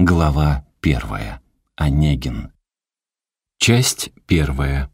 Глава первая. Онегин. Часть первая.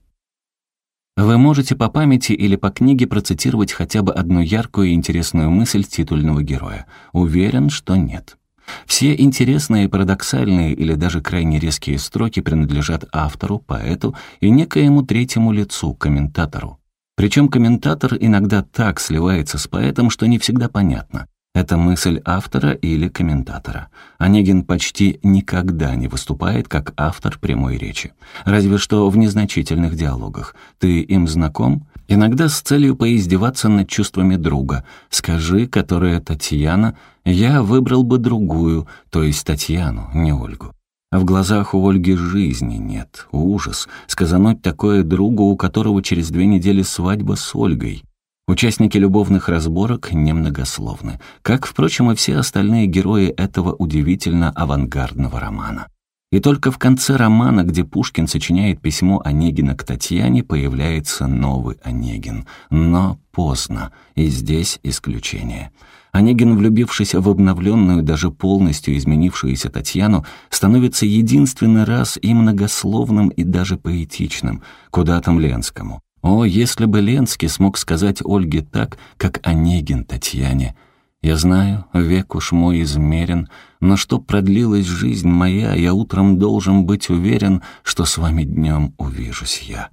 Вы можете по памяти или по книге процитировать хотя бы одну яркую и интересную мысль титульного героя. Уверен, что нет. Все интересные, парадоксальные или даже крайне резкие строки принадлежат автору, поэту и некоему третьему лицу, комментатору. Причем комментатор иногда так сливается с поэтом, что не всегда понятно. Это мысль автора или комментатора. Онегин почти никогда не выступает как автор прямой речи. Разве что в незначительных диалогах. Ты им знаком? Иногда с целью поиздеваться над чувствами друга. Скажи, которая Татьяна, я выбрал бы другую, то есть Татьяну, не Ольгу. В глазах у Ольги жизни нет. Ужас. Сказануть такое другу, у которого через две недели свадьба с Ольгой. Участники любовных разборок немногословны, как, впрочем, и все остальные герои этого удивительно авангардного романа. И только в конце романа, где Пушкин сочиняет письмо Онегина к Татьяне, появляется новый Онегин. Но поздно, и здесь исключение. Онегин, влюбившись в обновленную, даже полностью изменившуюся Татьяну, становится единственный раз и многословным, и даже поэтичным. Куда там Ленскому? О, если бы Ленский смог сказать Ольге так, как Онегин Татьяне. «Я знаю, век уж мой измерен, но чтоб продлилась жизнь моя, я утром должен быть уверен, что с вами днем увижусь я».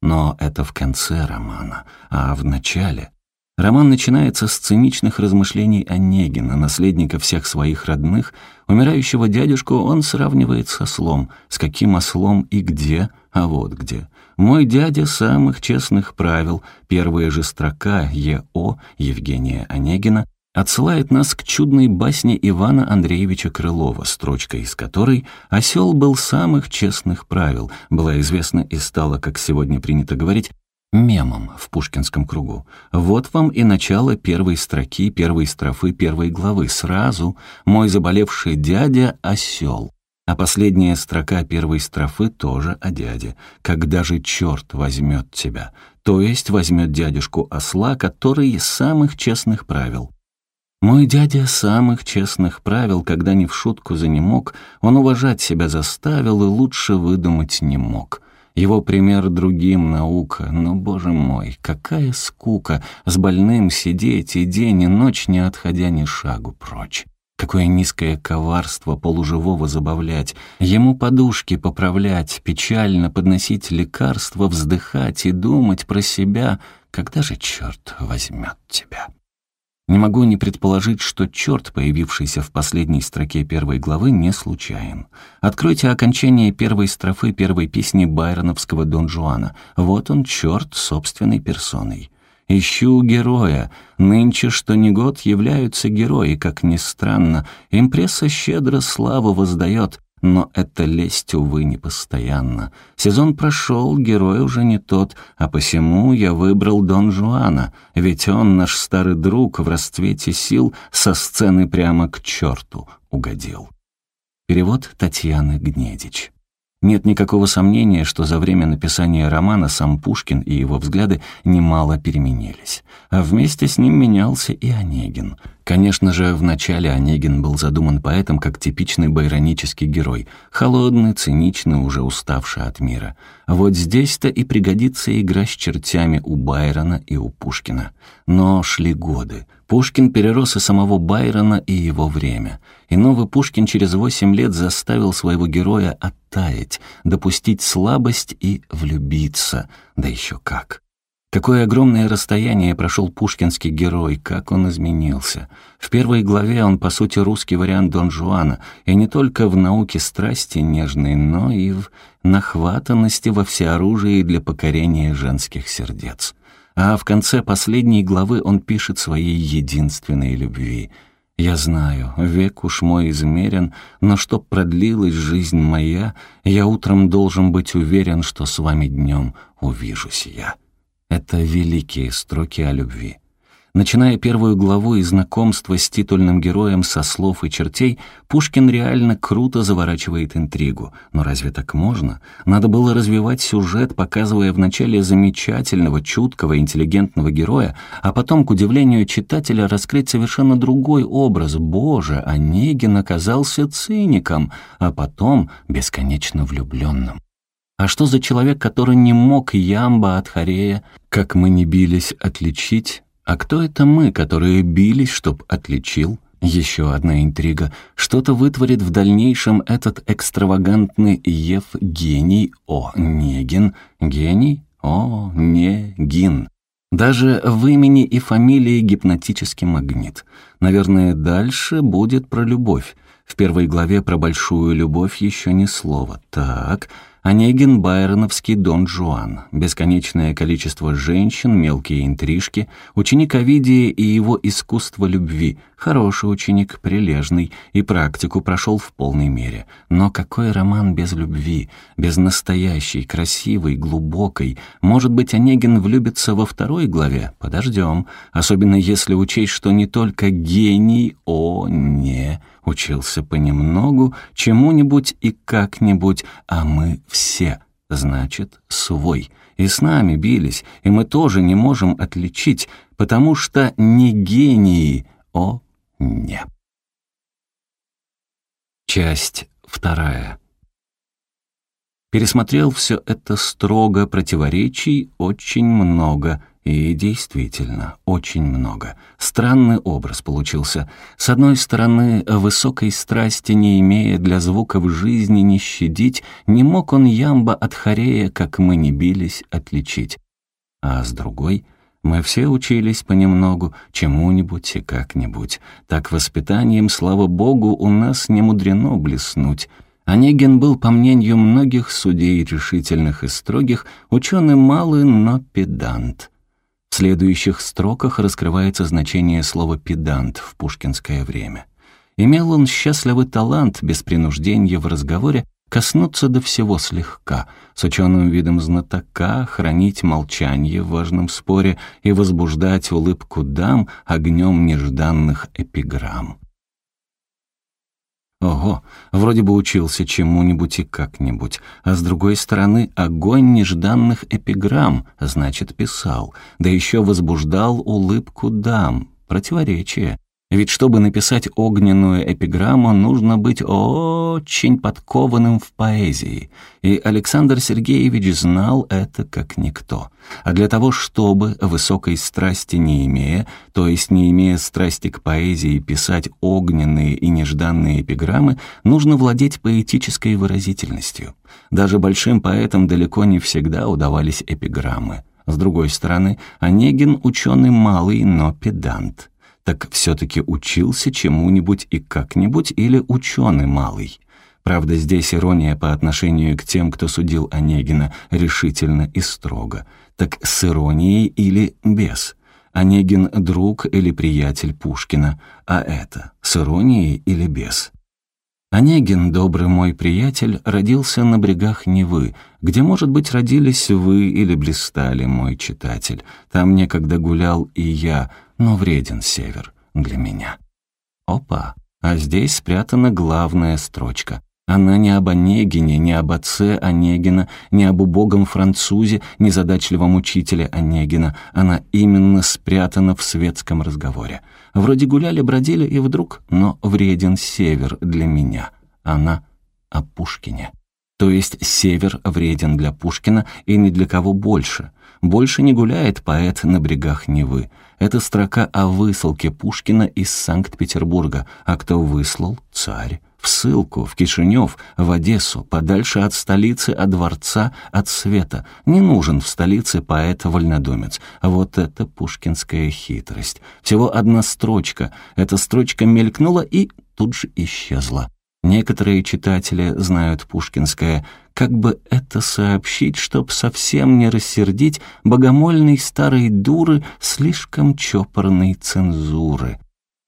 Но это в конце романа, а в начале Роман начинается с циничных размышлений Онегина, наследника всех своих родных. Умирающего дядюшку он сравнивает с ослом. С каким ослом и где? А вот где. «Мой дядя самых честных правил». Первая же строка «ЕО» Евгения Онегина отсылает нас к чудной басне Ивана Андреевича Крылова, строчка из которой «Осел был самых честных правил», была известна и стала, как сегодня принято говорить, мемом в пушкинском кругу. Вот вам и начало первой строки, первой строфы первой главы. Сразу «Мой заболевший дядя — осел». А последняя строка первой строфы тоже о дяде. «Когда же черт возьмет тебя?» То есть возьмет дядюшку осла, который из самых честных правил. Мой дядя самых честных правил, когда ни в шутку за не мог, он уважать себя заставил и лучше выдумать не мог. Его пример другим наука, но, боже мой, какая скука с больным сидеть и день и ночь, не отходя ни шагу прочь. Какое низкое коварство полуживого забавлять, ему подушки поправлять, печально подносить лекарства, вздыхать и думать про себя, когда же черт возьмет тебя. Не могу не предположить, что черт, появившийся в последней строке первой главы, не случайен. Откройте окончание первой строфы первой песни байроновского Дон Жуана. Вот он, черт, собственной персоной. Ищу героя. Нынче, что ни год, являются герои, как ни странно. Импресса щедро славу воздает. Но это лесть, увы, не постоянно. Сезон прошел, герой уже не тот, а посему я выбрал Дон Жуана, ведь он, наш старый друг, в расцвете сил со сцены прямо к черту угодил. Перевод Татьяны Гнедич. Нет никакого сомнения, что за время написания романа сам Пушкин и его взгляды немало переменились. А вместе с ним менялся и Онегин. Конечно же, вначале Онегин был задуман поэтом как типичный байронический герой, холодный, циничный, уже уставший от мира. Вот здесь-то и пригодится игра с чертями у Байрона и у Пушкина. Но шли годы. Пушкин перерос и самого Байрона, и его время. И новый Пушкин через восемь лет заставил своего героя оттаять, допустить слабость и влюбиться. Да еще как. Какое огромное расстояние прошел пушкинский герой, как он изменился. В первой главе он, по сути, русский вариант Дон Жуана, и не только в науке страсти нежной, но и в нахватанности во всеоружии для покорения женских сердец. А в конце последней главы он пишет своей единственной любви. «Я знаю, век уж мой измерен, но чтоб продлилась жизнь моя, я утром должен быть уверен, что с вами днем увижусь я». Это великие строки о любви. Начиная первую главу и знакомство с титульным героем со слов и чертей, Пушкин реально круто заворачивает интригу. Но разве так можно? Надо было развивать сюжет, показывая вначале замечательного, чуткого, интеллигентного героя, а потом, к удивлению читателя, раскрыть совершенно другой образ. Боже, Онегин оказался циником, а потом бесконечно влюбленным. А что за человек, который не мог ямба от Хорея, как мы не бились, отличить? А кто это мы, которые бились, чтоб отличил? Еще одна интрига. Что-то вытворит в дальнейшем этот экстравагантный Евгений Онегин. Гений? О, не Гин. Даже в имени и фамилии гипнотический магнит. Наверное, дальше будет про любовь. В первой главе про большую любовь еще ни слова. Так, Онегин Байроновский Дон Жуан, бесконечное количество женщин, мелкие интрижки, ученик Овидия и его искусство любви, хороший ученик, прилежный, и практику прошел в полной мере. Но какой роман без любви, без настоящей, красивой, глубокой? Может быть, Онегин влюбится во второй главе? Подождем, особенно если учесть, что не только гений, о, не учился понемногу, чему-нибудь и как-нибудь, а мы все, значит, свой. И с нами бились, и мы тоже не можем отличить, потому что не гении, о, не. Часть вторая. Пересмотрел все это строго, противоречий очень много — и действительно, очень много. Странный образ получился. С одной стороны, высокой страсти не имея для звука в жизни не щадить, не мог он ямба от хорея, как мы не бились, отличить. А с другой — мы все учились понемногу, чему-нибудь и как-нибудь. Так воспитанием, слава богу, у нас не мудрено блеснуть. Онегин был, по мнению многих судей решительных и строгих, ученый малый, но педант. В следующих строках раскрывается значение слова «педант» в пушкинское время. Имел он счастливый талант без принуждения в разговоре коснуться до всего слегка, с ученым видом знатока, хранить молчание в важном споре и возбуждать улыбку дам огнем нежданных эпиграмм. Ого, вроде бы учился чему-нибудь и как-нибудь, а с другой стороны, огонь нежданных эпиграмм, значит, писал, да еще возбуждал улыбку дам. Противоречие. Ведь чтобы написать огненную эпиграмму, нужно быть очень подкованным в поэзии. И Александр Сергеевич знал это как никто. А для того, чтобы, высокой страсти не имея, то есть не имея страсти к поэзии, писать огненные и нежданные эпиграммы, нужно владеть поэтической выразительностью. Даже большим поэтам далеко не всегда удавались эпиграммы. С другой стороны, Онегин ученый малый, но педант так все-таки учился чему-нибудь и как-нибудь или ученый малый. Правда, здесь ирония по отношению к тем, кто судил Онегина решительно и строго. Так с иронией или без? Онегин — друг или приятель Пушкина, а это с иронией или без? Онегин, добрый мой приятель, родился на брегах Невы, где, может быть, родились вы или блистали, мой читатель. Там некогда гулял и я, но вреден север для меня. Опа, а здесь спрятана главная строчка. Она не об Онегине, не об отце Онегина, не об убогом французе, незадачливом учителе Онегина. Она именно спрятана в светском разговоре. Вроде гуляли-бродили, и вдруг, но вреден север для меня. Она о Пушкине. То есть север вреден для Пушкина и ни для кого больше. Больше не гуляет поэт на брегах Невы. Это строка о высылке Пушкина из Санкт-Петербурга. А кто выслал? Царь. В ссылку, в Кишинев, в Одессу, подальше от столицы, от дворца, от света. Не нужен в столице поэт-вольнодумец. Вот это пушкинская хитрость. Всего одна строчка. Эта строчка мелькнула и тут же исчезла. Некоторые читатели знают пушкинское как бы это сообщить, чтоб совсем не рассердить богомольной старой дуры слишком чопорной цензуры.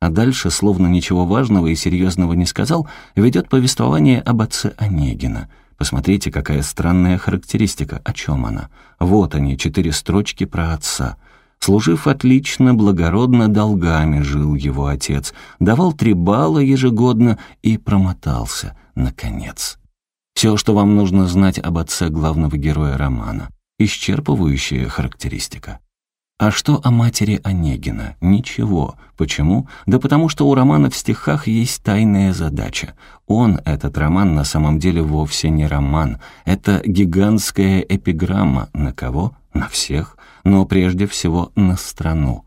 А дальше, словно ничего важного и серьезного не сказал, ведет повествование об отце Онегина. Посмотрите, какая странная характеристика, о чем она. Вот они, четыре строчки про отца. Служив отлично, благородно долгами жил его отец, давал три балла ежегодно и промотался, наконец. Все, что вам нужно знать об отце главного героя романа. Исчерпывающая характеристика. А что о матери Онегина? Ничего. Почему? Да потому что у романа в стихах есть тайная задача. Он, этот роман, на самом деле вовсе не роман. Это гигантская эпиграмма. На кого? На всех. Но прежде всего на страну.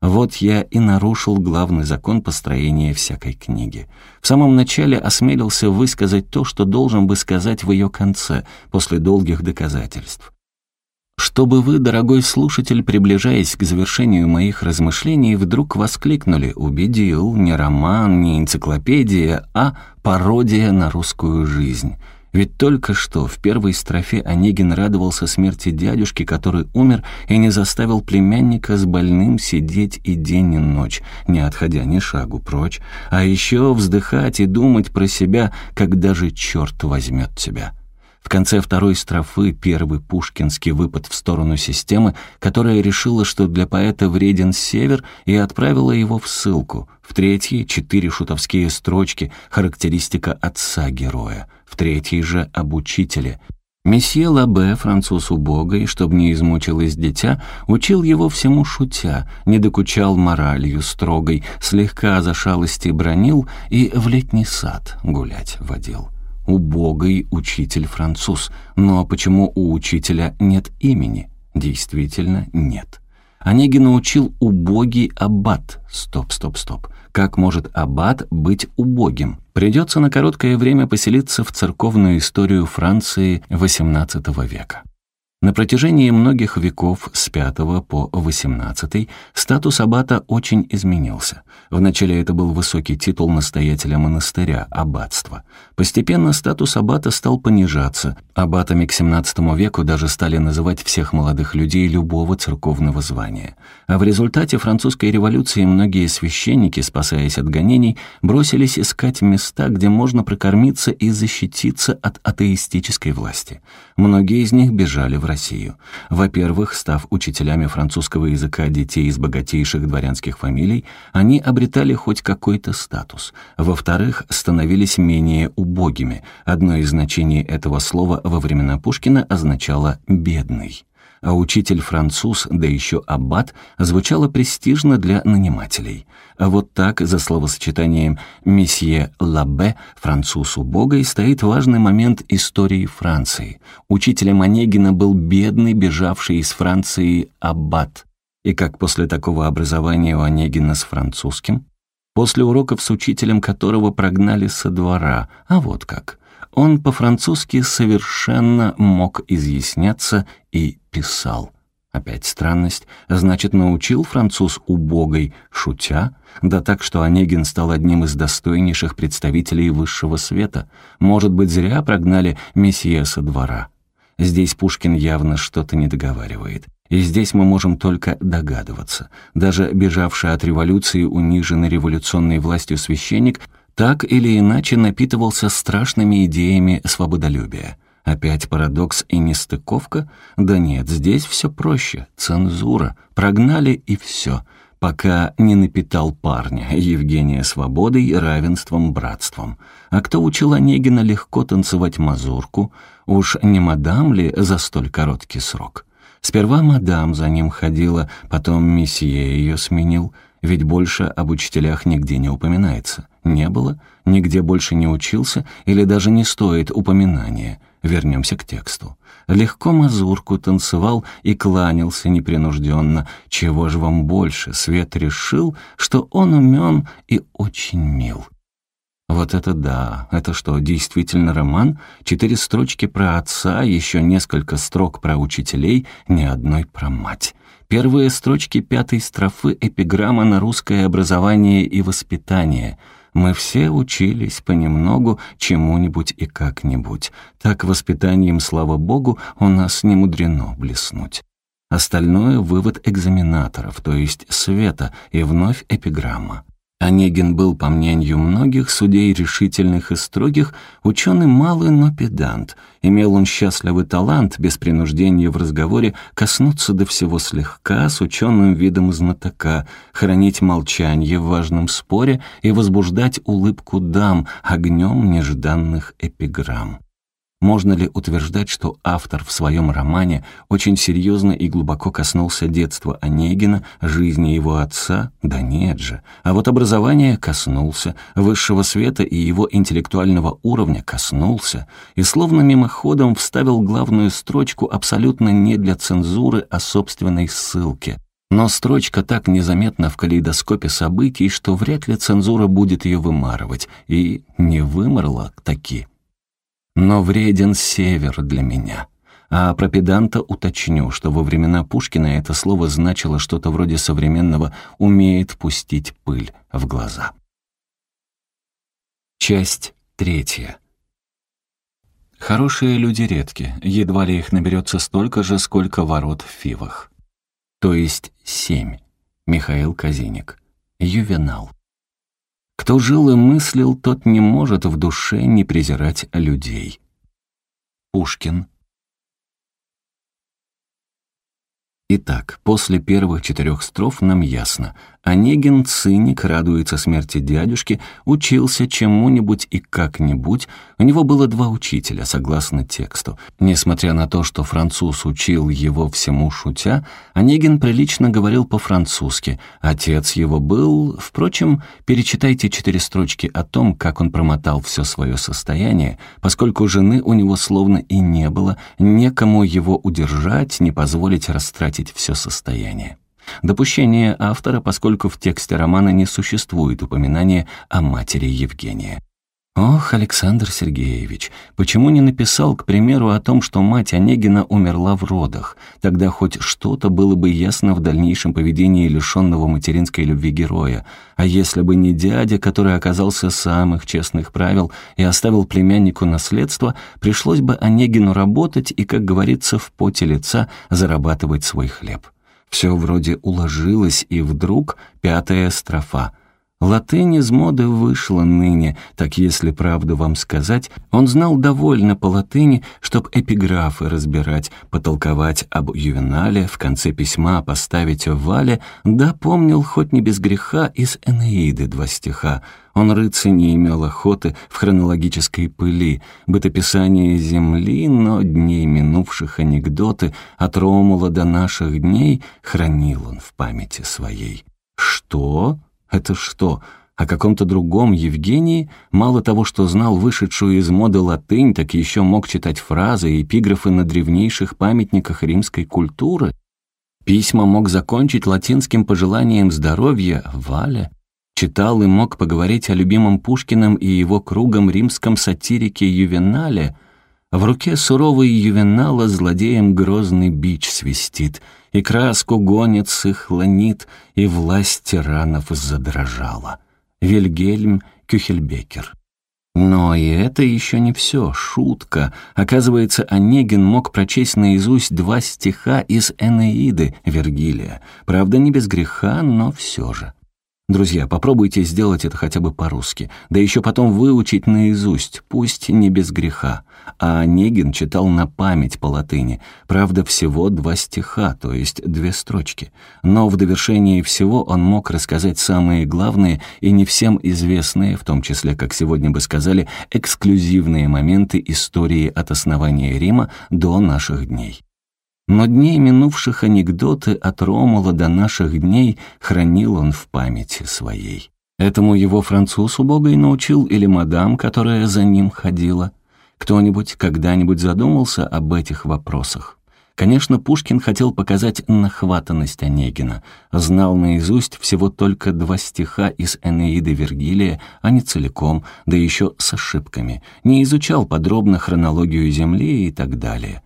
Вот я и нарушил главный закон построения всякой книги. В самом начале осмелился высказать то, что должен бы сказать в ее конце, после долгих доказательств чтобы вы, дорогой слушатель, приближаясь к завершению моих размышлений, вдруг воскликнули «Убедил, не роман, не энциклопедия, а пародия на русскую жизнь». Ведь только что в первой строфе Онегин радовался смерти дядюшки, который умер и не заставил племянника с больным сидеть и день, и ночь, не отходя ни шагу прочь, а еще вздыхать и думать про себя, когда же черт возьмет тебя. В конце второй строфы первый пушкинский выпад в сторону системы, которая решила, что для поэта вреден север, и отправила его в ссылку. В третьей — четыре шутовские строчки, характеристика отца героя. В третьей же — об учителе. Месье Лабе, француз убогой, чтобы не измучилось дитя, учил его всему шутя, не докучал моралью строгой, слегка за шалости бронил и в летний сад гулять водил убогий учитель-француз. Но почему у учителя нет имени? Действительно, нет. Онегин научил убогий аббат. Стоп, стоп, стоп. Как может аббат быть убогим? Придется на короткое время поселиться в церковную историю Франции XVIII века. На протяжении многих веков с V по XVIII статус аббата очень изменился. Вначале это был высокий титул настоятеля монастыря, аббатства. Постепенно статус аббата стал понижаться. Аббатами к XVII веку даже стали называть всех молодых людей любого церковного звания. А в результате французской революции многие священники, спасаясь от гонений, бросились искать места, где можно прокормиться и защититься от атеистической власти. Многие из них бежали в Россию. Во-первых, став учителями французского языка детей из богатейших дворянских фамилий, они обретали хоть какой-то статус. Во-вторых, становились менее убогими. Одно из значений этого слова во времена Пушкина означало «бедный» а учитель-француз, да еще аббат, звучало престижно для нанимателей. А вот так, за словосочетанием «месье Лабе», француз убогой, стоит важный момент истории Франции. Учителем Онегина был бедный, бежавший из Франции аббат. И как после такого образования у Онегина с французским? После уроков с учителем которого прогнали со двора, а вот как – он по-французски совершенно мог изъясняться и писал. Опять странность. Значит, научил француз убогой, шутя, да так, что Онегин стал одним из достойнейших представителей высшего света. Может быть, зря прогнали месье со двора. Здесь Пушкин явно что-то не договаривает. И здесь мы можем только догадываться. Даже бежавший от революции униженный революционной властью священник – так или иначе напитывался страшными идеями свободолюбия. Опять парадокс и нестыковка? Да нет, здесь все проще. Цензура. Прогнали и все. Пока не напитал парня Евгения свободой, равенством, братством. А кто учил Онегина легко танцевать мазурку? Уж не мадам ли за столь короткий срок? Сперва мадам за ним ходила, потом месье ее сменил, ведь больше об учителях нигде не упоминается не было, нигде больше не учился или даже не стоит упоминания. Вернемся к тексту. Легко мазурку танцевал и кланялся непринужденно. Чего же вам больше? Свет решил, что он умен и очень мил. Вот это да! Это что, действительно роман? Четыре строчки про отца, еще несколько строк про учителей, ни одной про мать. Первые строчки пятой строфы эпиграмма на русское образование и воспитание — мы все учились понемногу чему-нибудь и как-нибудь. Так воспитанием, слава богу, у нас не мудрено блеснуть. Остальное — вывод экзаменаторов, то есть света, и вновь эпиграмма. Онегин был, по мнению многих судей решительных и строгих, ученый малый, но педант. Имел он счастливый талант, без принуждения в разговоре, коснуться до всего слегка, с ученым видом знатока, хранить молчание в важном споре и возбуждать улыбку дам огнем нежданных эпиграмм. Можно ли утверждать, что автор в своем романе очень серьезно и глубоко коснулся детства Онегина, жизни его отца? Да нет же. А вот образование коснулся, высшего света и его интеллектуального уровня коснулся, и словно мимоходом вставил главную строчку абсолютно не для цензуры, а собственной ссылки. Но строчка так незаметна в калейдоскопе событий, что вряд ли цензура будет ее вымарывать, и не вымарла таки. Но вреден север для меня. А про педанта уточню, что во времена Пушкина это слово значило что-то вроде современного «умеет пустить пыль в глаза». Часть третья. Хорошие люди редки, едва ли их наберется столько же, сколько ворот в фивах. То есть семь. Михаил Казиник. Ювенал. Кто жил и мыслил, тот не может в душе не презирать людей. Пушкин. Итак, после первых четырех строф нам ясно — Онегин, циник, радуется смерти дядюшки, учился чему-нибудь и как-нибудь. У него было два учителя, согласно тексту. Несмотря на то, что француз учил его всему шутя, Онегин прилично говорил по-французски. Отец его был... Впрочем, перечитайте четыре строчки о том, как он промотал все свое состояние, поскольку жены у него словно и не было, некому его удержать, не позволить растратить все состояние. Допущение автора, поскольку в тексте романа не существует упоминания о матери Евгения. Ох, Александр Сергеевич, почему не написал, к примеру, о том, что мать Онегина умерла в родах? Тогда хоть что-то было бы ясно в дальнейшем поведении лишенного материнской любви героя. А если бы не дядя, который оказался самых честных правил и оставил племяннику наследство, пришлось бы Онегину работать и, как говорится, в поте лица зарабатывать свой хлеб. Все вроде уложилось, и вдруг пятая строфа. Латынь из моды вышла ныне, так если правду вам сказать, он знал довольно по латыни, чтоб эпиграфы разбирать, потолковать об Ювенале, в конце письма поставить о Вале, да помнил хоть не без греха из Энеиды два стиха. Он рыться не имел охоты в хронологической пыли, бытописание земли, но дней минувших анекдоты от Ромула до наших дней хранил он в памяти своей. Что? Это что, о каком-то другом Евгении? Мало того, что знал вышедшую из моды латынь, так еще мог читать фразы и эпиграфы на древнейших памятниках римской культуры? Письма мог закончить латинским пожеланием здоровья Валя. Читал и мог поговорить о любимом Пушкиным и его кругом римском сатирике Ювенале. В руке суровой Ювенала злодеем грозный бич свистит — и краску гонит с их ланит, и власть тиранов задрожала. Вильгельм Кюхельбекер. Но и это еще не все, шутка. Оказывается, Онегин мог прочесть наизусть два стиха из Энеиды Вергилия. Правда, не без греха, но все же. Друзья, попробуйте сделать это хотя бы по-русски, да еще потом выучить наизусть, пусть не без греха. А Онегин читал на память по латыни, правда, всего два стиха, то есть две строчки. Но в довершении всего он мог рассказать самые главные и не всем известные, в том числе, как сегодня бы сказали, эксклюзивные моменты истории от основания Рима до наших дней. Но дней минувших анекдоты от Ромула до наших дней хранил он в памяти своей. Этому его француз убогой научил или мадам, которая за ним ходила. Кто-нибудь когда-нибудь задумался об этих вопросах? Конечно, Пушкин хотел показать нахватанность Онегина. Знал наизусть всего только два стиха из Энеиды Вергилия, а не целиком, да еще с ошибками. Не изучал подробно хронологию Земли и так далее.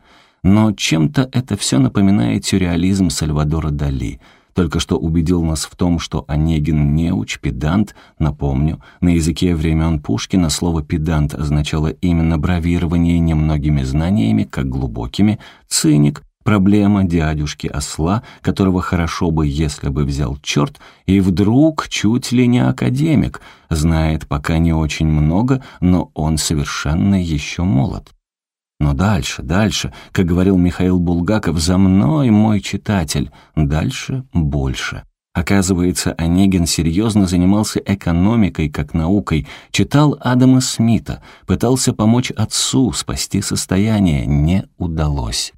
Но чем-то это все напоминает сюрреализм Сальвадора Дали. Только что убедил нас в том, что Онегин неуч, педант. Напомню, на языке времен Пушкина слово «педант» означало именно бравирование немногими знаниями, как глубокими, циник, проблема дядюшки осла, которого хорошо бы, если бы взял черт, и вдруг чуть ли не академик, знает пока не очень много, но он совершенно еще молод. Но дальше, дальше, как говорил Михаил Булгаков, «За мной, мой читатель». Дальше больше. Оказывается, Онегин серьезно занимался экономикой как наукой, читал Адама Смита, пытался помочь отцу спасти состояние, не удалось.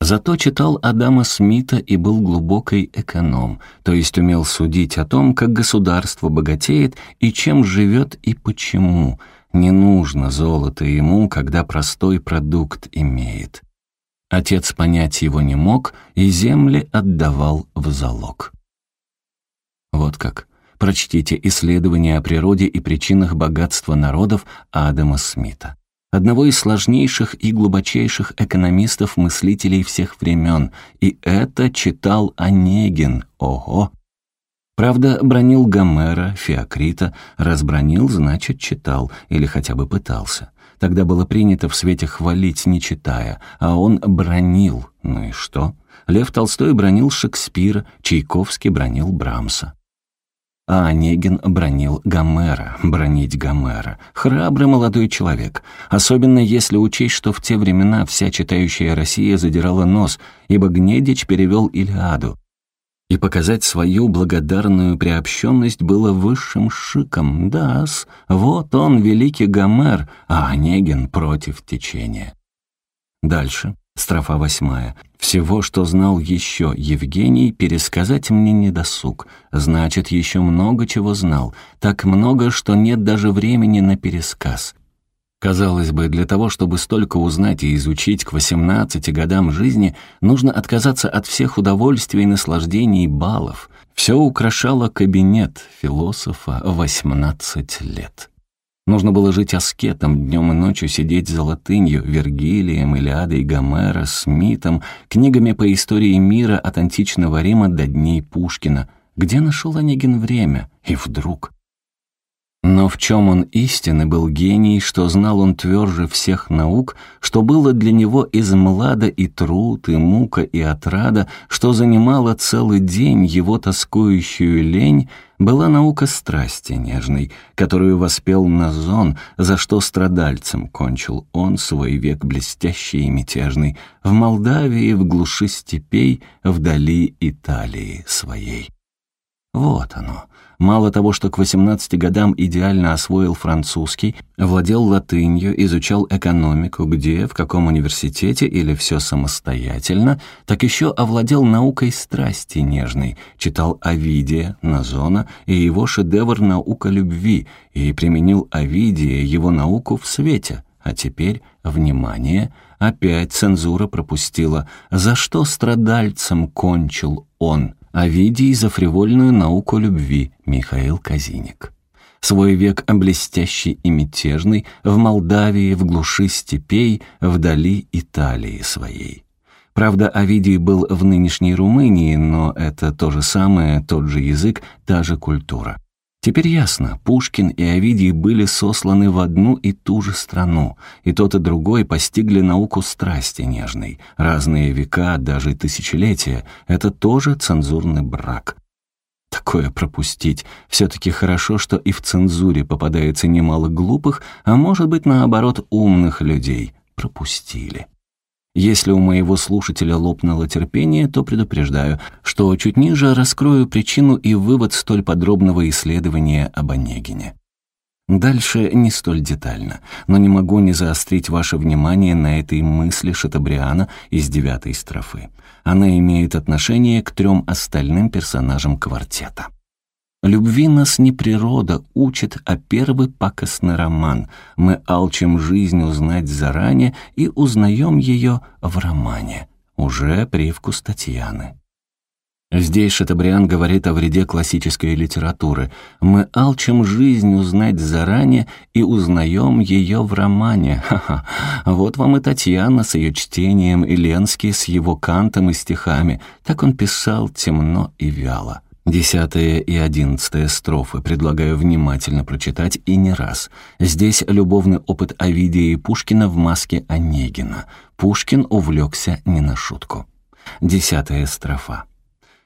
Зато читал Адама Смита и был глубокий эконом, то есть умел судить о том, как государство богатеет и чем живет и почему. Не нужно золото ему, когда простой продукт имеет. Отец понять его не мог и земли отдавал в залог. Вот как. Прочтите исследования о природе и причинах богатства народов Адама Смита. Одного из сложнейших и глубочайших экономистов-мыслителей всех времен. И это читал Онегин. Ого! Правда, бронил Гомера, Феокрита. Разбронил, значит, читал. Или хотя бы пытался. Тогда было принято в свете хвалить, не читая. А он бронил. Ну и что? Лев Толстой бронил Шекспира, Чайковский бронил Брамса. А Онегин бронил Гомера, бронить Гомера. Храбрый молодой человек, особенно если учесть, что в те времена вся читающая Россия задирала нос, ибо Гнедич перевел Илиаду. И показать свою благодарную приобщенность было высшим шиком. Да-с, вот он, великий Гомер, а Онегин против течения. Дальше. Строфа восьмая. «Всего, что знал еще Евгений, пересказать мне не досуг. Значит, еще много чего знал. Так много, что нет даже времени на пересказ». Казалось бы, для того, чтобы столько узнать и изучить к 18 годам жизни, нужно отказаться от всех удовольствий, наслаждений и баллов. Все украшало кабинет философа 18 лет. Нужно было жить аскетом, днем и ночью сидеть за латынью, Вергилием, Илиадой Гомера, Смитом, книгами по истории мира от античного Рима до дней Пушкина. Где нашел Онегин время? И вдруг... Но в чем он истинный был гений, что знал он тверже всех наук, что было для него из млада и труд, и мука, и отрада, что занимало целый день его тоскующую лень, была наука страсти нежной, которую воспел Назон, за что страдальцем кончил он свой век блестящий и мятежный, в Молдавии, в глуши степей, вдали Италии своей. Вот оно, Мало того, что к 18 годам идеально освоил французский, владел латынью, изучал экономику, где, в каком университете или все самостоятельно, так еще овладел наукой страсти нежной, читал Овидия, Назона и его шедевр «Наука любви» и применил Овидия, его науку в свете. А теперь, внимание, опять цензура пропустила, за что страдальцем кончил он – Овидий за фривольную науку любви Михаил Казиник. Свой век блестящий и мятежный в Молдавии, в глуши степей, вдали Италии своей. Правда, Овидий был в нынешней Румынии, но это то же самое, тот же язык, та же культура. Теперь ясно, Пушкин и Овидий были сосланы в одну и ту же страну, и тот и другой постигли науку страсти нежной. Разные века, даже тысячелетия — это тоже цензурный брак. Такое пропустить. Все-таки хорошо, что и в цензуре попадается немало глупых, а может быть, наоборот, умных людей. Пропустили. Если у моего слушателя лопнуло терпение, то предупреждаю, что чуть ниже раскрою причину и вывод столь подробного исследования об Онегине. Дальше не столь детально, но не могу не заострить ваше внимание на этой мысли Шатабриана из девятой строфы. Она имеет отношение к трем остальным персонажам квартета. Любви нас не природа учит, а первый пакостный роман. Мы алчим жизнь узнать заранее и узнаем ее в романе. Уже привкус Татьяны. Здесь Шатабриан говорит о вреде классической литературы. Мы алчим жизнь узнать заранее и узнаем ее в романе. Ха-ха. Вот вам и Татьяна с ее чтением, и Ленский с его кантом и стихами. Так он писал темно и вяло. Десятая и одиннадцатая строфы предлагаю внимательно прочитать и не раз. Здесь любовный опыт Овидия и Пушкина в маске Онегина. Пушкин увлекся не на шутку. Десятая строфа.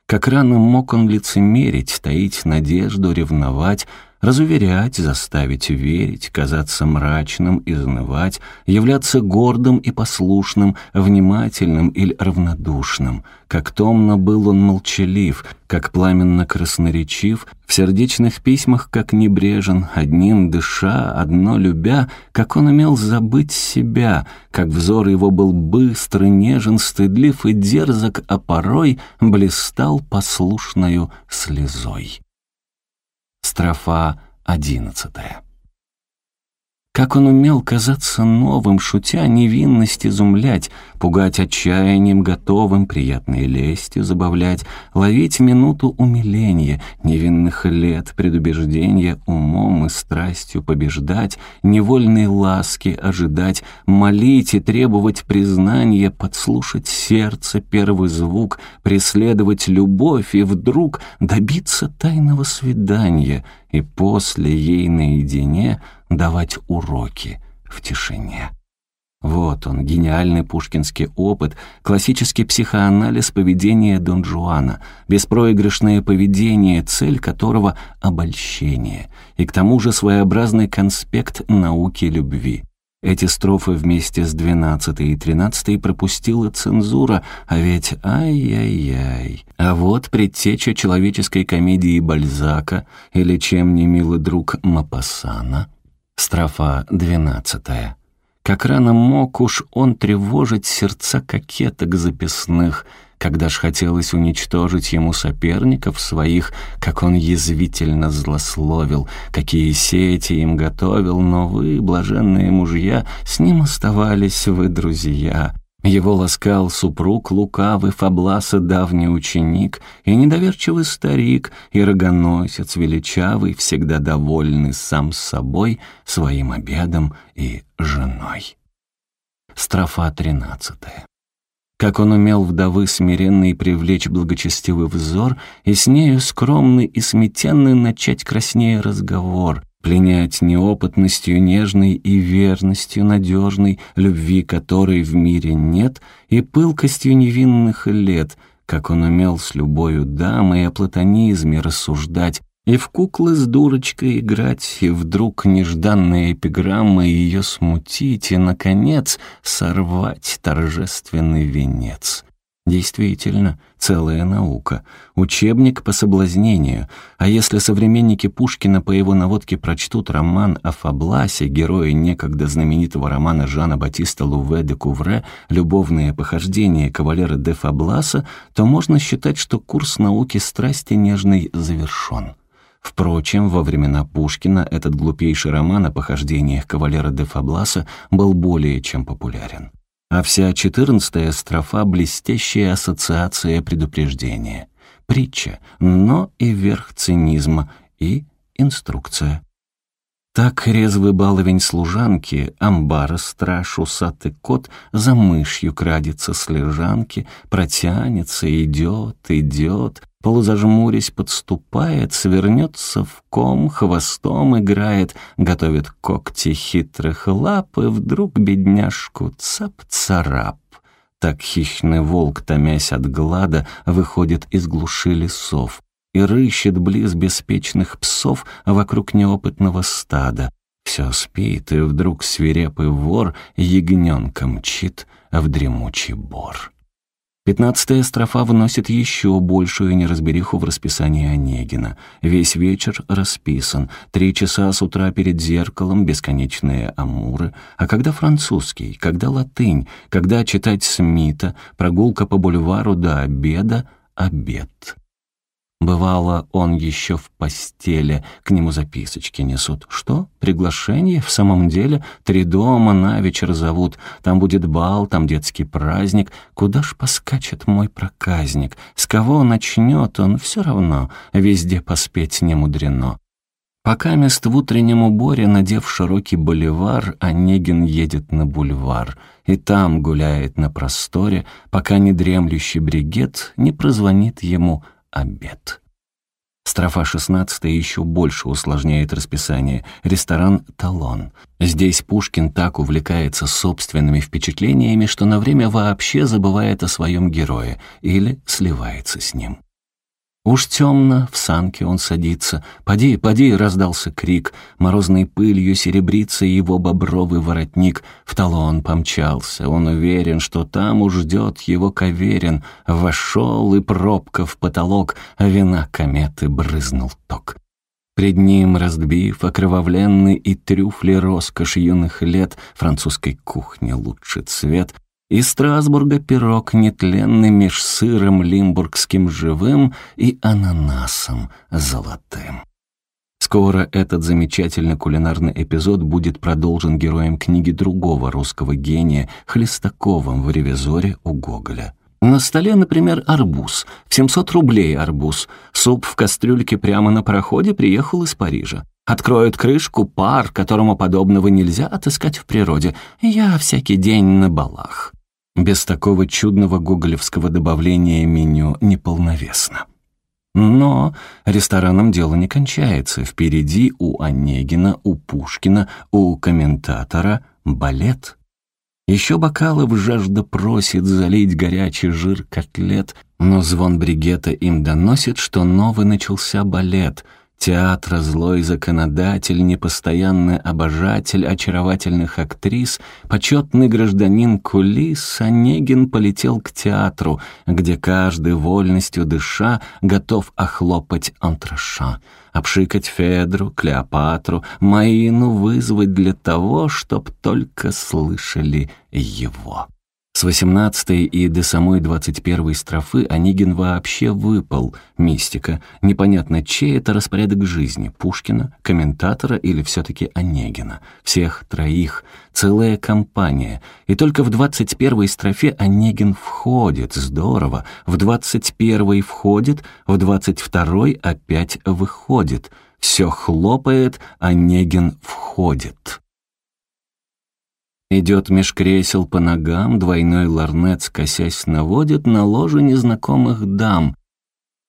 Как рано мог он лицемерить, таить надежду, ревновать, разуверять, заставить верить, казаться мрачным, изнывать, являться гордым и послушным, внимательным или равнодушным. Как томно был он молчалив, как пламенно красноречив, в сердечных письмах как небрежен, одним дыша, одно любя, как он умел забыть себя, как взор его был быстрый, нежен, стыдлив и дерзок, а порой блистал послушною слезой. Строфа одиннадцатая. Как он умел казаться новым, шутя невинность изумлять, пугать отчаянием готовым, приятной лестью забавлять, ловить минуту умиления, невинных лет, предубеждения, умом и страстью побеждать, невольной ласки ожидать, молить и требовать признания, подслушать сердце, первый звук, преследовать любовь и вдруг добиться тайного свидания. И после ей наедине — давать уроки в тишине. Вот он, гениальный пушкинский опыт, классический психоанализ поведения Дон Жуана, беспроигрышное поведение, цель которого — обольщение, и к тому же своеобразный конспект науки любви. Эти строфы вместе с двенадцатой и тринадцатой пропустила цензура, а ведь ай-яй-яй. А вот предтеча человеческой комедии Бальзака или чем не милый друг Мапассана — Строфа двенадцатая. Как рано мог уж он тревожить сердца кокеток записных, когда ж хотелось уничтожить ему соперников своих, как он язвительно злословил, какие сети им готовил, но вы, блаженные мужья, с ним оставались вы друзья. Его ласкал супруг лукавый, Фабласа давний ученик, и недоверчивый старик, и рогоносец величавый, всегда довольный сам собой, своим обедом и женой. Строфа тринадцатая. Как он умел вдовы смиренной привлечь благочестивый взор, и с нею скромный и сметенный начать краснее разговор, пленять неопытностью нежной и верностью надежной, любви которой в мире нет, и пылкостью невинных лет, как он умел с любою дамой о платонизме рассуждать, и в куклы с дурочкой играть, и вдруг нежданная эпиграмма ее смутить, и, наконец, сорвать торжественный венец. Действительно, целая наука. Учебник по соблазнению. А если современники Пушкина по его наводке прочтут роман о Фабласе, герое некогда знаменитого романа Жана Батиста Луве де Кувре «Любовные похождения кавалера де Фабласа», то можно считать, что курс науки страсти нежной завершен. Впрочем, во времена Пушкина этот глупейший роман о похождениях кавалера де Фабласа был более чем популярен а вся четырнадцатая строфа — блестящая ассоциация предупреждения, притча, но и верх цинизма, и инструкция. Так резвый баловень служанки, амбара страж, усатый кот за мышью крадется с лежанки, протянется, идет, идет, полузажмурясь, подступает, свернется в ком, хвостом играет, готовит когти хитрых лап, и вдруг бедняжку цап-царап. Так хищный волк, томясь от глада, выходит из глуши лесов и рыщет близ беспечных псов вокруг неопытного стада. Все спит, и вдруг свирепый вор ягненка мчит в дремучий бор. Пятнадцатая строфа вносит еще большую неразбериху в расписание Онегина. Весь вечер расписан, три часа с утра перед зеркалом, бесконечные амуры. А когда французский, когда латынь, когда читать Смита, прогулка по бульвару до обеда — обед. Бывало, он еще в постели, к нему записочки несут. Что? Приглашение? В самом деле? Три дома на вечер зовут. Там будет бал, там детский праздник. Куда ж поскачет мой проказник? С кого начнет он? Все равно. Везде поспеть не мудрено. Пока мест в утреннем уборе, надев широкий боливар, Онегин едет на бульвар. И там гуляет на просторе, пока недремлющий бригет не прозвонит ему — обед. Строфа 16 еще больше усложняет расписание. Ресторан «Талон». Здесь Пушкин так увлекается собственными впечатлениями, что на время вообще забывает о своем герое или сливается с ним. Уж темно, в санке он садится. «Поди, поди!» — раздался крик. Морозной пылью серебрится его бобровый воротник. В талон помчался. Он уверен, что там уж ждет его каверин. Вошел и пробка в потолок, а вина кометы брызнул ток. Пред ним разбив, окровавленный и трюфли роскошь юных лет, французской кухни лучший цвет — из Страсбурга пирог нетленный меж сыром лимбургским живым и ананасом золотым. Скоро этот замечательный кулинарный эпизод будет продолжен героем книги другого русского гения Хлестаковым в «Ревизоре» у Гоголя. На столе, например, арбуз. В 700 рублей арбуз. Суп в кастрюльке прямо на проходе приехал из Парижа. Откроют крышку, пар, которому подобного нельзя отыскать в природе. Я всякий день на балах. Без такого чудного гоголевского добавления меню неполновесно. Но рестораном дело не кончается. Впереди у Онегина, у Пушкина, у комментатора балет. Еще бокалов жажда просит залить горячий жир котлет, но звон бригета им доносит, что новый начался балет — Театра злой законодатель, непостоянный обожатель очаровательных актрис, почетный гражданин кулис, Онегин полетел к театру, где каждый вольностью дыша готов охлопать антраша, обшикать Федру, Клеопатру, Маину вызвать для того, чтоб только слышали его. С 18 и до самой 21 строфы Онегин вообще выпал. Мистика. Непонятно, чей это распорядок жизни, Пушкина, комментатора или все-таки Онегина. Всех троих. Целая компания. И только в 21 строфе Онегин входит. Здорово. В 21 входит, в 22 опять выходит. Все хлопает, Онегин входит. Идет меж кресел по ногам, двойной ларнет, скосясь, наводит на ложе незнакомых дам.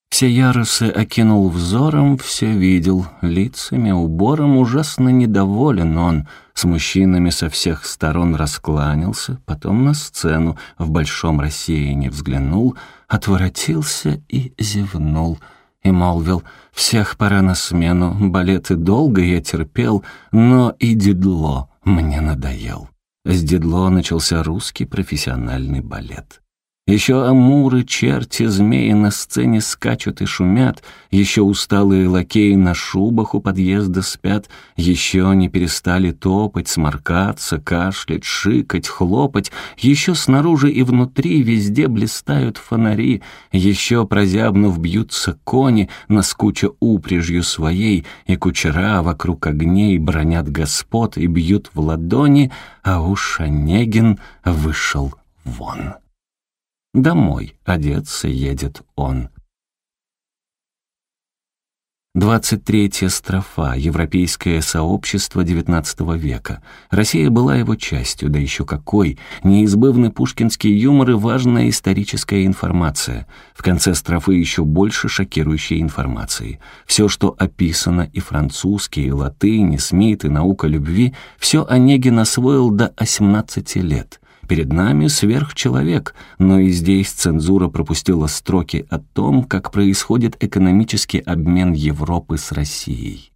Все ярусы окинул взором, все видел, лицами, убором ужасно недоволен он. С мужчинами со всех сторон раскланялся, потом на сцену в большом рассеянии взглянул, отворотился и зевнул — и молвил, «Всех пора на смену, балеты долго я терпел, но и дедло мне надоел». С Дедло начался русский профессиональный балет. Еще амуры, черти, змеи на сцене скачут и шумят, еще усталые лакеи на шубах у подъезда спят, еще не перестали топать, сморкаться, кашлять, шикать, хлопать, еще снаружи и внутри везде блистают фонари, еще, прозябнув, бьются кони, наскуча упряжью своей, и кучера вокруг огней бронят господ и бьют в ладони, а уж Онегин вышел вон. Домой одеться едет он. 23 строфа. Европейское сообщество XIX века. Россия была его частью, да еще какой. Неизбывный пушкинский юмор и важная историческая информация. В конце строфы еще больше шокирующей информации. Все, что описано, и французский, и латынь, и Смит, и наука любви, все Онегин освоил до 18 лет. Перед нами сверхчеловек, но и здесь цензура пропустила строки о том, как происходит экономический обмен Европы с Россией.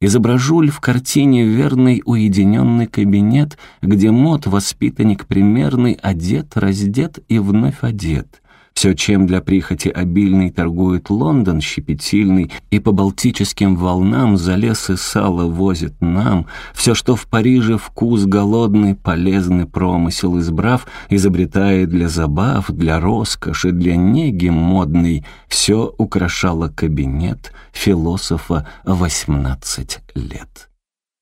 Изображу ли в картине верный уединенный кабинет, где мод, воспитанник примерный, одет, раздет и вновь одет — все, чем для прихоти обильный торгует Лондон щепетильный, и по балтическим волнам за лес и сало возит нам, все, что в Париже вкус голодный, полезный промысел избрав, изобретает для забав, для роскоши, для неги модный, все украшало кабинет философа восемнадцать лет.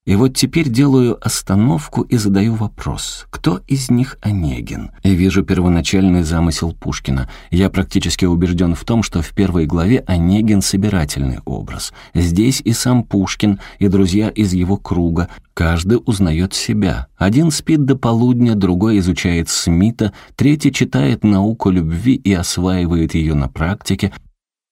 И вот теперь делаю остановку и задаю вопрос. Кто из них Онегин? И вижу первоначальный замысел Пушкина. Я практически убежден в том, что в первой главе Онегин — собирательный образ. Здесь и сам Пушкин, и друзья из его круга. Каждый узнает себя. Один спит до полудня, другой изучает Смита, третий читает науку любви и осваивает ее на практике,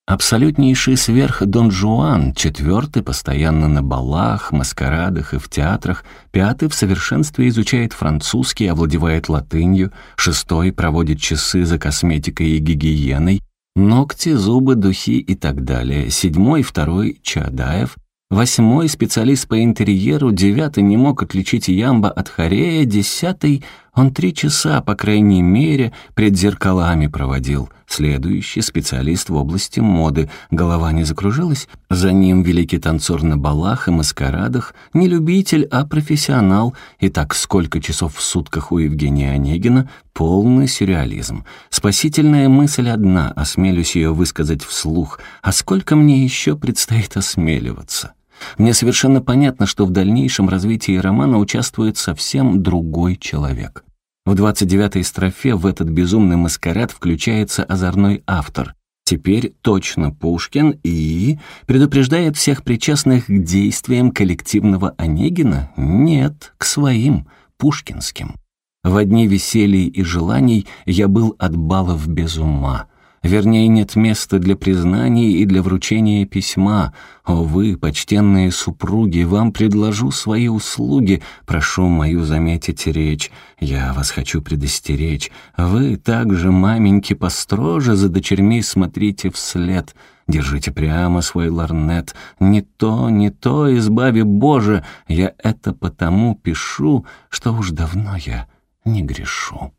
Абсолютнейший сверх Дон Жуан, четвертый постоянно на балах, маскарадах и в театрах, пятый в совершенстве изучает французский, овладевает латынью, шестой проводит часы за косметикой и гигиеной, ногти, зубы, духи и так далее, седьмой, второй — Чадаев, Восьмой специалист по интерьеру, девятый не мог отличить ямба от хорея, десятый он три часа, по крайней мере, пред зеркалами проводил. Следующий специалист в области моды. Голова не закружилась? За ним великий танцор на балах и маскарадах. Не любитель, а профессионал. Итак, сколько часов в сутках у Евгения Онегина? Полный сюрреализм. Спасительная мысль одна, осмелюсь ее высказать вслух. А сколько мне еще предстоит осмеливаться? Мне совершенно понятно, что в дальнейшем развитии романа участвует совсем другой человек. В 29-й строфе в этот безумный маскарад включается озорной автор. Теперь точно Пушкин и предупреждает всех причастных к действиям коллективного Онегина? Нет, к своим, пушкинским. В одни веселий и желаний я был от балов без ума — Вернее, нет места для признаний и для вручения письма. О вы, почтенные супруги, вам предложу свои услуги, прошу мою заметить речь. Я вас хочу предостеречь. Вы также, маменьки, построже за дочерьми смотрите вслед. Держите прямо свой ларнет. Не то, не то, избави Боже, я это потому пишу, что уж давно я не грешу.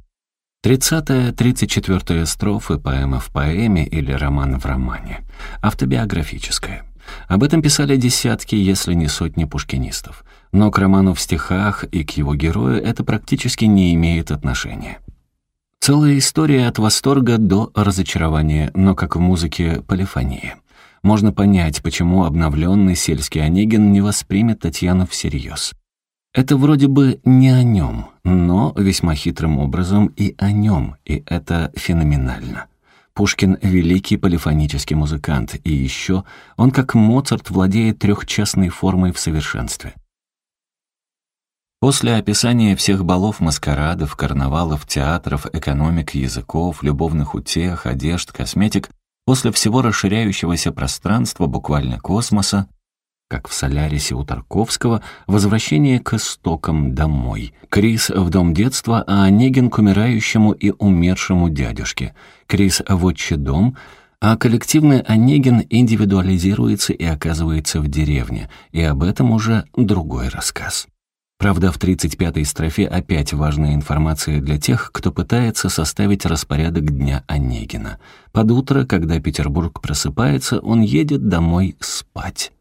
30-34 строфы поэма в поэме или роман в романе. Автобиографическая. Об этом писали десятки, если не сотни пушкинистов. Но к роману в стихах и к его герою это практически не имеет отношения. Целая история от восторга до разочарования, но как в музыке полифония. Можно понять, почему обновленный сельский Онегин не воспримет Татьяну всерьез. Это вроде бы не о нем, но весьма хитрым образом и о нем, и это феноменально. Пушкин — великий полифонический музыкант, и еще он, как Моцарт, владеет трехчастной формой в совершенстве. После описания всех балов, маскарадов, карнавалов, театров, экономик, языков, любовных утех, одежд, косметик, после всего расширяющегося пространства, буквально космоса, как в «Солярисе» у Тарковского, возвращение к истокам домой. Крис в дом детства, а Онегин к умирающему и умершему дядюшке. Крис в отчий дом, а коллективный Онегин индивидуализируется и оказывается в деревне, и об этом уже другой рассказ. Правда, в 35-й строфе опять важная информация для тех, кто пытается составить распорядок дня Онегина. Под утро, когда Петербург просыпается, он едет домой спать.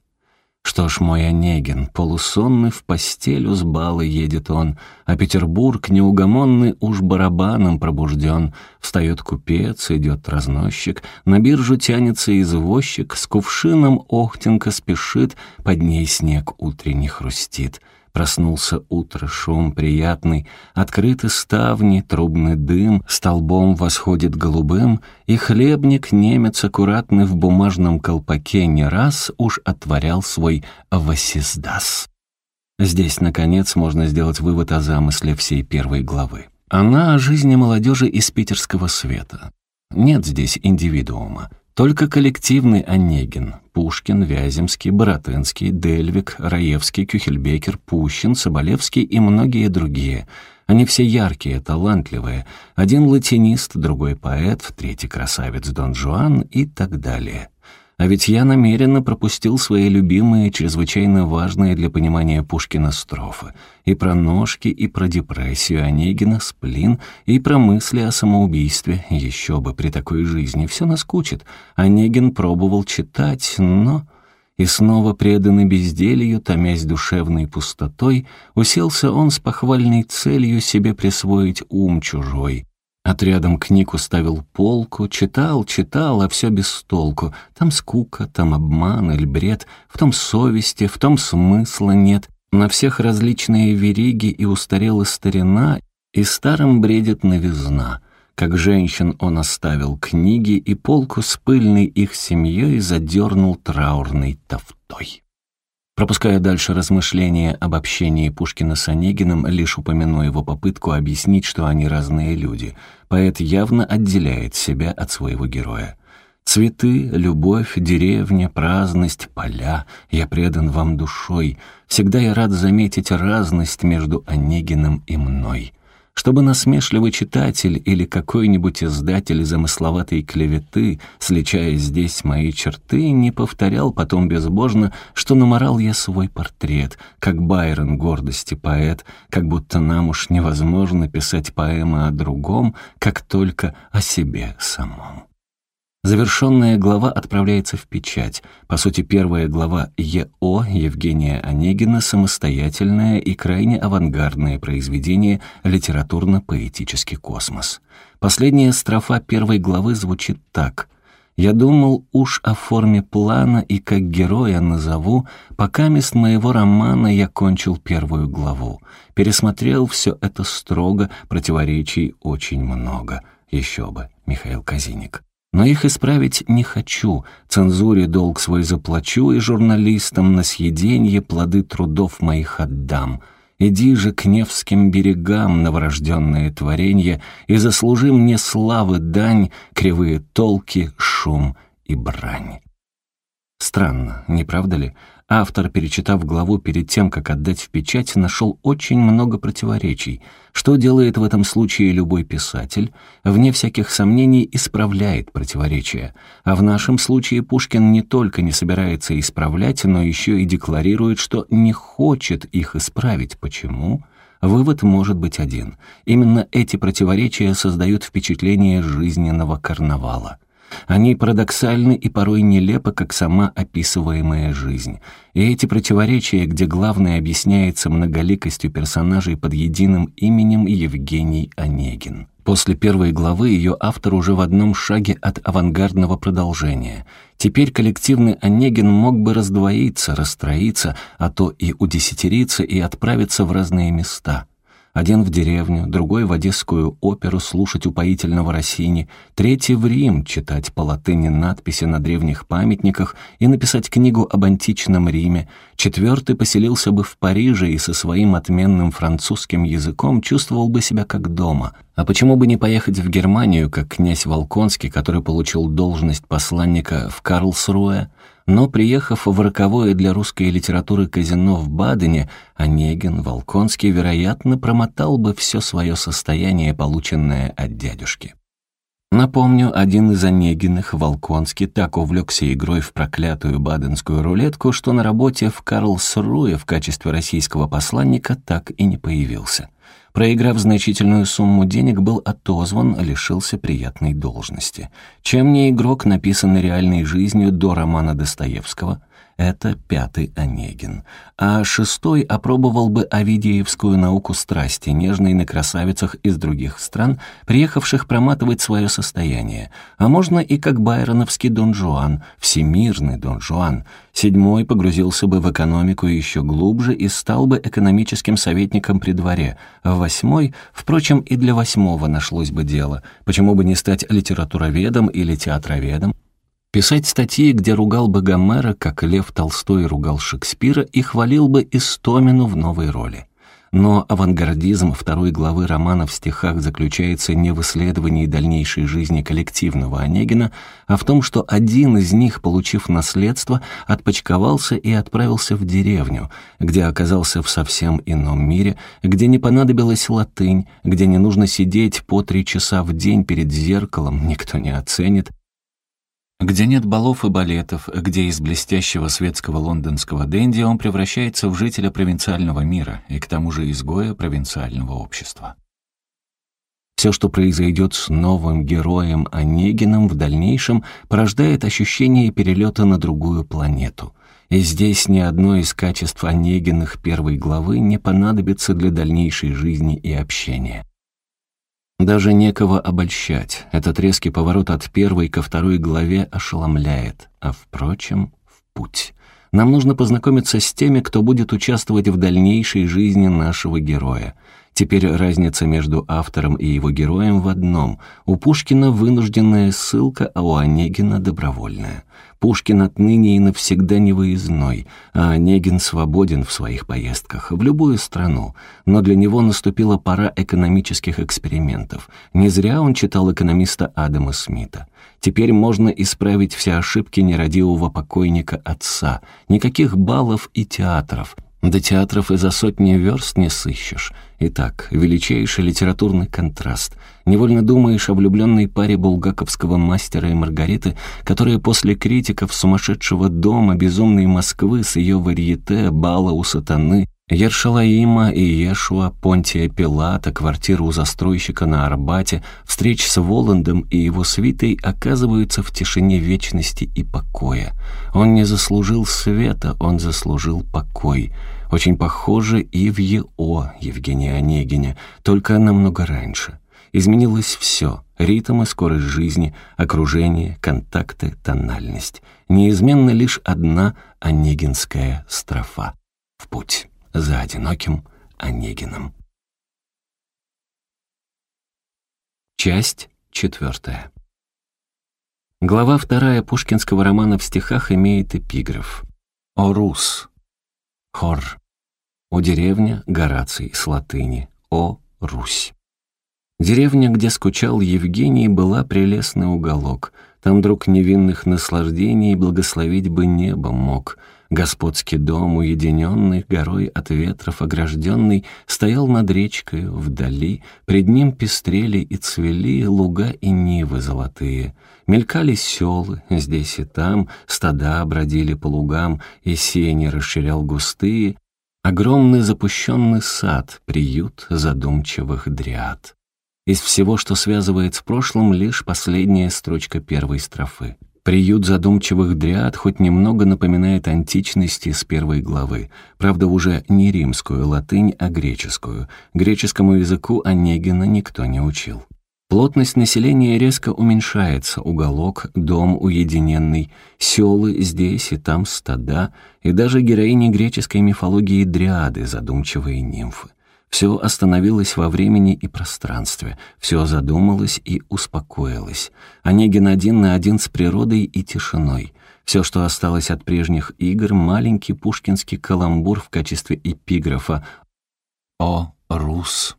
Что ж, мой Онегин, полусонный в постелю с балы едет он, а Петербург неугомонный уж барабаном пробужден. Встает купец, идет разносчик, на биржу тянется извозчик, с кувшином охтенко спешит, под ней снег утренний хрустит. Проснулся утро, шум приятный, открыты ставни, трубный дым, столбом восходит голубым, и хлебник, немец аккуратный в бумажном колпаке не раз уж отворял свой «Васиздас». Здесь, наконец, можно сделать вывод о замысле всей первой главы. Она о жизни молодежи из питерского света. Нет здесь индивидуума. Только коллективный Онегин, Пушкин, Вяземский, Боротынский, Дельвик, Раевский, Кюхельбекер, Пущин, Соболевский и многие другие. Они все яркие, талантливые. Один латинист, другой поэт, третий красавец Дон Жуан и так далее. А ведь я намеренно пропустил свои любимые, чрезвычайно важные для понимания Пушкина строфы. И про ножки, и про депрессию Онегина, сплин, и про мысли о самоубийстве. Еще бы при такой жизни все наскучит. Онегин пробовал читать, но... И снова преданный безделью, томясь душевной пустотой, уселся он с похвальной целью себе присвоить ум чужой — Отрядом книг уставил полку, читал, читал, а все без толку. Там скука, там обман или бред, в том совести, в том смысла нет. На всех различные вериги и устарела старина, и старым бредит новизна. Как женщин он оставил книги, и полку с пыльной их семьей задернул траурной тофтой. Пропуская дальше размышления об общении Пушкина с Онегиным, лишь упомяну его попытку объяснить, что они разные люди. Поэт явно отделяет себя от своего героя. Цветы, любовь, деревня, праздность, поля. Я предан вам душой. Всегда я рад заметить разность между Онегиным и мной чтобы насмешливый читатель или какой-нибудь издатель замысловатой клеветы, сличая здесь мои черты, не повторял потом безбожно, что наморал я свой портрет, как Байрон гордости поэт, как будто нам уж невозможно писать поэмы о другом, как только о себе самом. Завершенная глава отправляется в печать. По сути, первая глава ЕО Евгения Онегина самостоятельное и крайне авангардное произведение «Литературно-поэтический космос». Последняя строфа первой главы звучит так «Я думал уж о форме плана и как героя назову, пока мест моего романа я кончил первую главу. Пересмотрел все это строго, противоречий очень много. Еще бы, Михаил Казиник». Но их исправить не хочу, цензуре долг свой заплачу и журналистам на съеденье плоды трудов моих отдам. Иди же к Невским берегам, новорожденное творенье, и заслужи мне славы дань, кривые толки, шум и брань. Странно, не правда ли? Автор, перечитав главу перед тем, как отдать в печать, нашел очень много противоречий. Что делает в этом случае любой писатель? Вне всяких сомнений исправляет противоречия. А в нашем случае Пушкин не только не собирается исправлять, но еще и декларирует, что не хочет их исправить. Почему? Вывод может быть один. Именно эти противоречия создают впечатление жизненного карнавала. Они парадоксальны и порой нелепы, как сама описываемая жизнь. И эти противоречия, где главное объясняется многоликостью персонажей под единым именем Евгений Онегин. После первой главы ее автор уже в одном шаге от авангардного продолжения. Теперь коллективный Онегин мог бы раздвоиться, расстроиться, а то и удесятериться и отправиться в разные места — один в деревню, другой в Одесскую оперу слушать упоительного Россини, третий в Рим читать по латыни надписи на древних памятниках и написать книгу об античном Риме, четвертый поселился бы в Париже и со своим отменным французским языком чувствовал бы себя как дома. А почему бы не поехать в Германию, как князь Волконский, который получил должность посланника в Карлсруэ, но, приехав в роковое для русской литературы казино в Бадене, Онегин, Волконский, вероятно, промотал бы все свое состояние, полученное от дядюшки. Напомню, один из Онегиных, Волконский, так увлекся игрой в проклятую баденскую рулетку, что на работе в Карлсруе в качестве российского посланника так и не появился. Проиграв значительную сумму денег, был отозван, лишился приятной должности. Чем не игрок, написанный реальной жизнью до романа Достоевского — это пятый Онегин. А шестой опробовал бы овидиевскую науку страсти, нежной на красавицах из других стран, приехавших проматывать свое состояние. А можно и как байроновский Дон Жуан, всемирный Дон Жуан. Седьмой погрузился бы в экономику еще глубже и стал бы экономическим советником при дворе. А восьмой, впрочем, и для восьмого нашлось бы дело. Почему бы не стать литературоведом или театроведом? Писать статьи, где ругал бы Гомера, как Лев Толстой ругал Шекспира, и хвалил бы Истомину в новой роли. Но авангардизм второй главы романа в стихах заключается не в исследовании дальнейшей жизни коллективного Онегина, а в том, что один из них, получив наследство, отпочковался и отправился в деревню, где оказался в совсем ином мире, где не понадобилась латынь, где не нужно сидеть по три часа в день перед зеркалом, никто не оценит, где нет балов и балетов, где из блестящего светского лондонского денди он превращается в жителя провинциального мира и к тому же изгоя провинциального общества. Все, что произойдет с новым героем Онегиным в дальнейшем, порождает ощущение перелета на другую планету. И здесь ни одно из качеств Онегиных первой главы не понадобится для дальнейшей жизни и общения. Даже некого обольщать. Этот резкий поворот от первой ко второй главе ошеломляет. А впрочем, в путь. Нам нужно познакомиться с теми, кто будет участвовать в дальнейшей жизни нашего героя. Теперь разница между автором и его героем в одном. У Пушкина вынужденная ссылка, а у Онегина добровольная. Пушкин отныне и навсегда не выездной, а Онегин свободен в своих поездках, в любую страну. Но для него наступила пора экономических экспериментов. Не зря он читал экономиста Адама Смита. Теперь можно исправить все ошибки нерадивого покойника отца. Никаких балов и театров. До театров и за сотни верст не сыщешь. Итак, величайший литературный контраст. Невольно думаешь о влюбленной паре булгаковского мастера и Маргариты, которая после критиков сумасшедшего дома безумной Москвы с ее варьете, бала у сатаны, Ершалаима и Ешуа, Понтия Пилата, квартиру у застройщика на Арбате, встреч с Воландом и его свитой оказываются в тишине вечности и покоя. Он не заслужил света, он заслужил покой. Очень похоже и в ЕО Евгения Онегиня, только намного раньше. Изменилось все — ритм и скорость жизни, окружение, контакты, тональность. Неизменно лишь одна онегинская строфа. В путь за одиноким Онегиным. Часть четвертая. Глава вторая пушкинского романа в стихах имеет эпиграф. «О Рус! Хор! О деревня Гораций с латыни! О Русь!» Деревня, где скучал Евгений, была прелестный уголок. Там друг невинных наслаждений благословить бы небо мог — Господский дом, уединенный, горой от ветров огражденный, стоял над речкой вдали, пред ним пестрели и цвели луга и нивы золотые. Мелькали селы здесь и там, стада бродили по лугам, и сени расширял густые, огромный запущенный сад, приют задумчивых дриад. Из всего, что связывает с прошлым, лишь последняя строчка первой строфы. Приют задумчивых дриад хоть немного напоминает античности с первой главы. Правда, уже не римскую латынь, а греческую. Греческому языку Онегина никто не учил. Плотность населения резко уменьшается, уголок, дом уединенный, селы здесь и там стада, и даже героини греческой мифологии дриады, задумчивые нимфы. Все остановилось во времени и пространстве, все задумалось и успокоилось. Онегин один на один с природой и тишиной. Все, что осталось от прежних игр, маленький пушкинский каламбур в качестве эпиграфа «О, Рус!».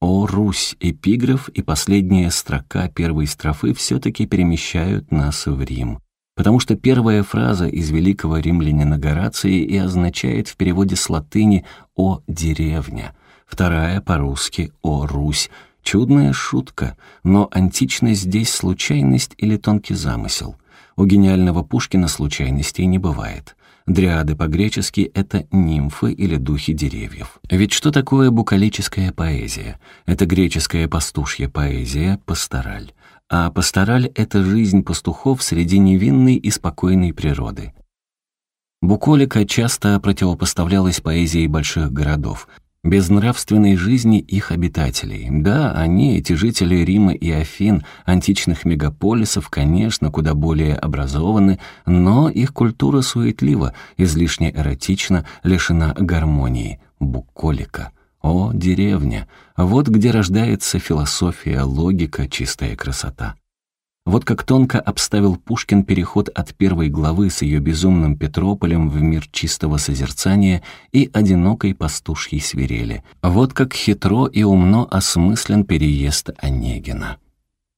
«О, Русь!» эпиграф и последняя строка первой строфы все-таки перемещают нас в Рим потому что первая фраза из великого римлянина Горации и означает в переводе с латыни «о деревня», вторая по-русски «о Русь». Чудная шутка, но античность здесь случайность или тонкий замысел. У гениального Пушкина случайностей не бывает. Дриады по-гречески — это нимфы или духи деревьев. Ведь что такое букалическая поэзия? Это греческая пастушья поэзия, пастораль а пастораль — это жизнь пастухов среди невинной и спокойной природы. Буколика часто противопоставлялась поэзии больших городов, безнравственной жизни их обитателей. Да, они, эти жители Рима и Афин, античных мегаполисов, конечно, куда более образованы, но их культура суетлива, излишне эротична, лишена гармонии. Буколика — о, деревня! Вот где рождается философия, логика, чистая красота. Вот как тонко обставил Пушкин переход от первой главы с ее безумным Петрополем в мир чистого созерцания и одинокой пастушьей свирели. Вот как хитро и умно осмыслен переезд Онегина.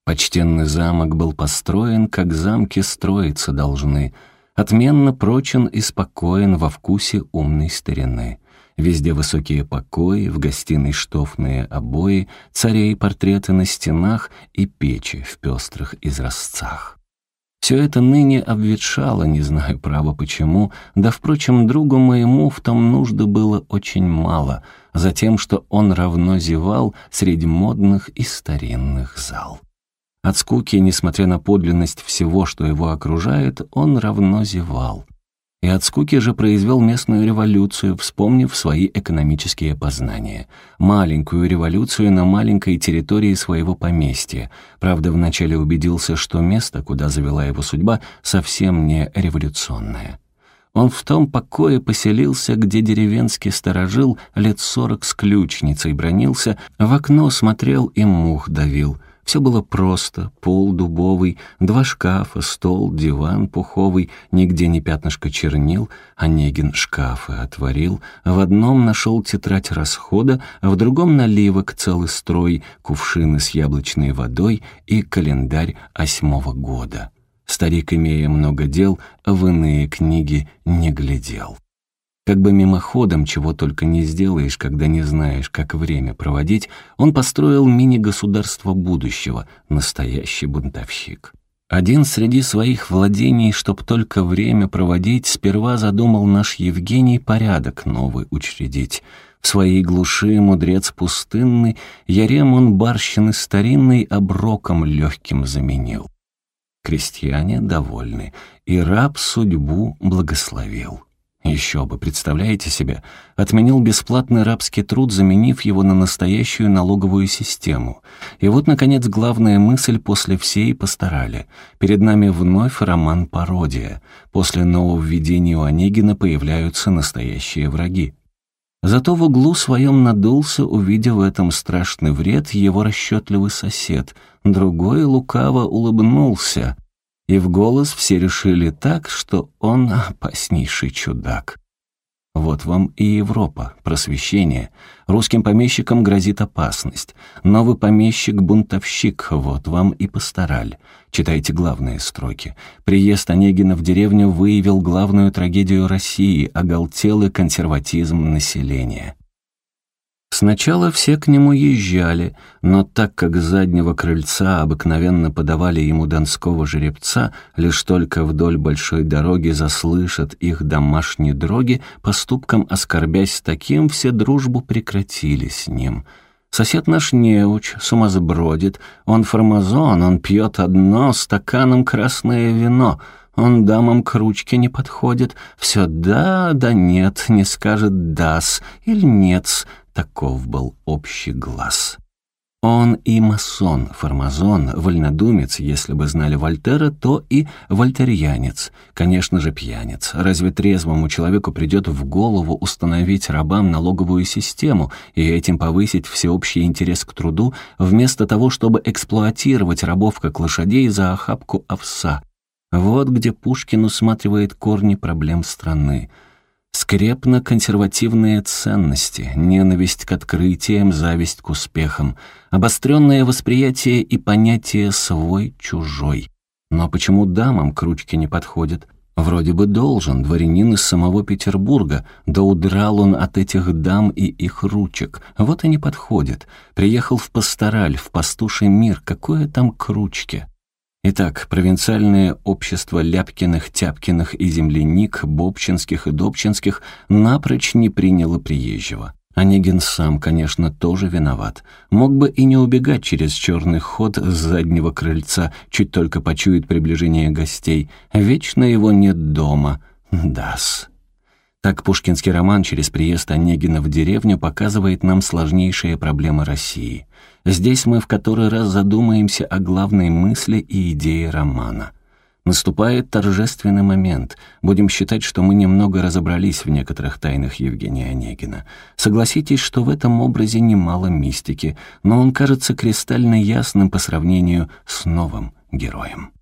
Почтенный замок был построен, как замки строиться должны, отменно прочен и спокоен во вкусе умной старины. Везде высокие покои, в гостиной штофные обои, царей портреты на стенах и печи в пестрых изразцах. Все это ныне обветшало, не знаю, право почему, да, впрочем, другу моему в том нужды было очень мало, за тем, что он равно зевал среди модных и старинных зал. От скуки, несмотря на подлинность всего, что его окружает, он равно зевал и от скуки же произвел местную революцию, вспомнив свои экономические познания. Маленькую революцию на маленькой территории своего поместья. Правда, вначале убедился, что место, куда завела его судьба, совсем не революционное. Он в том покое поселился, где деревенский сторожил лет сорок с ключницей бронился, в окно смотрел и мух давил. Все было просто, пол дубовый, два шкафа, стол, диван пуховый, нигде не пятнышко чернил, Онегин шкафы отворил, в одном нашел тетрадь расхода, в другом наливок целый строй, кувшины с яблочной водой и календарь восьмого года. Старик, имея много дел, в иные книги не глядел. Как бы мимоходом, чего только не сделаешь, когда не знаешь, как время проводить, он построил мини-государство будущего, настоящий бунтовщик. Один среди своих владений, чтоб только время проводить, сперва задумал наш Евгений порядок новый учредить. В своей глуши мудрец пустынный, ярем он барщины старинный оброком легким заменил. Крестьяне довольны, и раб судьбу благословил. Еще бы, представляете себе, отменил бесплатный рабский труд, заменив его на настоящую налоговую систему. И вот, наконец, главная мысль после всей постарали. Перед нами вновь роман-пародия. После нововведения у Онегина появляются настоящие враги. Зато в углу своем надулся, увидев в этом страшный вред, его расчетливый сосед. Другой лукаво улыбнулся и в голос все решили так, что он опаснейший чудак. Вот вам и Европа, просвещение. Русским помещикам грозит опасность. Новый помещик-бунтовщик, вот вам и постараль. Читайте главные строки. Приезд Онегина в деревню выявил главную трагедию России — оголтелый консерватизм населения. Сначала все к нему езжали, но так как с заднего крыльца обыкновенно подавали ему донского жеребца, лишь только вдоль большой дороги заслышат их домашние дроги, поступком оскорбясь таким, все дружбу прекратили с ним. Сосед наш неуч, сумасбродит, он формазон, он пьет одно стаканом красное вино — он дамам к ручке не подходит, все да, да нет, не скажет дас или нет, Таков был общий глаз. Он и масон, формазон, вольнодумец, если бы знали Вольтера, то и вольтерьянец, конечно же пьяниц. Разве трезвому человеку придет в голову установить рабам налоговую систему и этим повысить всеобщий интерес к труду, вместо того, чтобы эксплуатировать рабов как лошадей за охапку овса? Вот где Пушкин усматривает корни проблем страны — Скрепно-консервативные ценности, ненависть к открытиям, зависть к успехам, обостренное восприятие и понятие «свой-чужой». Но почему дамам к ручке не подходит? Вроде бы должен, дворянин из самого Петербурга, да удрал он от этих дам и их ручек. Вот и не подходит. Приехал в пастораль, в пастуший мир, какое там к ручке? Итак, провинциальное общество Ляпкиных, Тяпкиных и земляник, Бобчинских и Добчинских напрочь не приняло приезжего. Онегин сам, конечно, тоже виноват. Мог бы и не убегать через черный ход с заднего крыльца, чуть только почует приближение гостей. Вечно его нет дома. Дас. Так пушкинский роман через приезд Онегина в деревню показывает нам сложнейшие проблемы России. Здесь мы в который раз задумаемся о главной мысли и идее романа. Наступает торжественный момент. Будем считать, что мы немного разобрались в некоторых тайнах Евгения Онегина. Согласитесь, что в этом образе немало мистики, но он кажется кристально ясным по сравнению с новым героем.